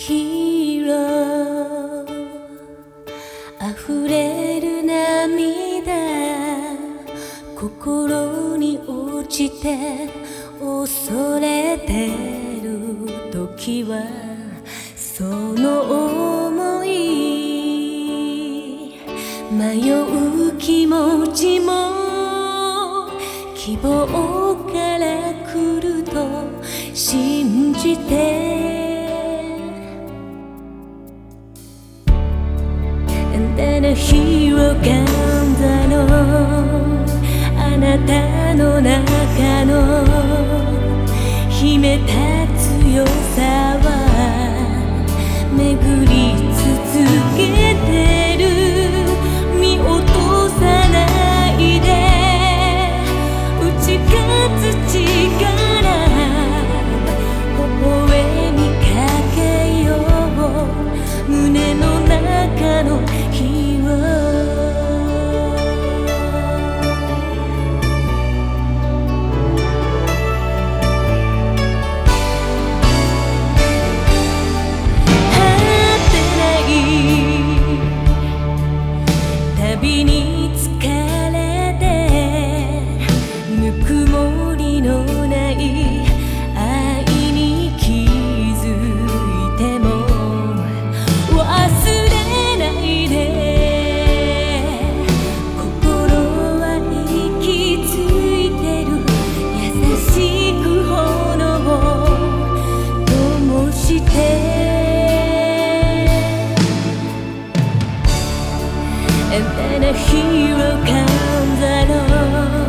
ヒーロー溢れる涙心に落ちて恐れてる時はその思い迷う気持ちも希望から来ると信じて日を噛んの。あなたの中の秘めた強さは巡り And then a hero comes along.